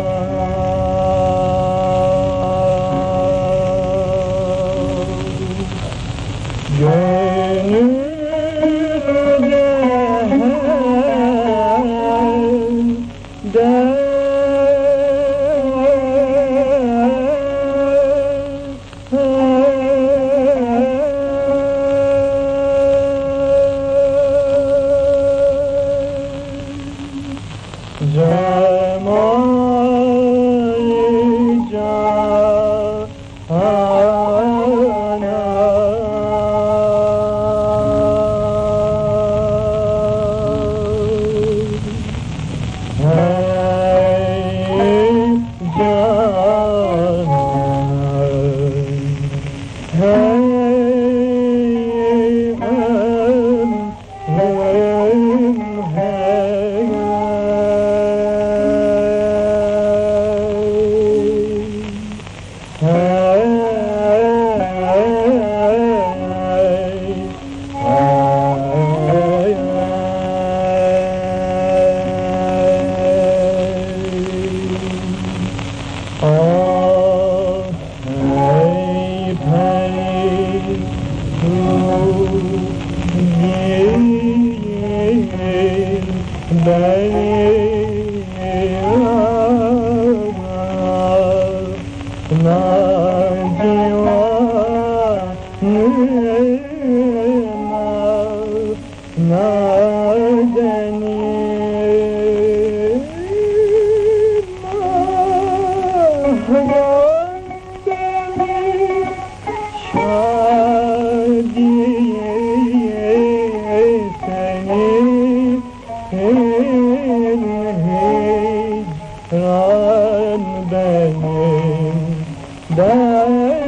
Oh. Beni Oh.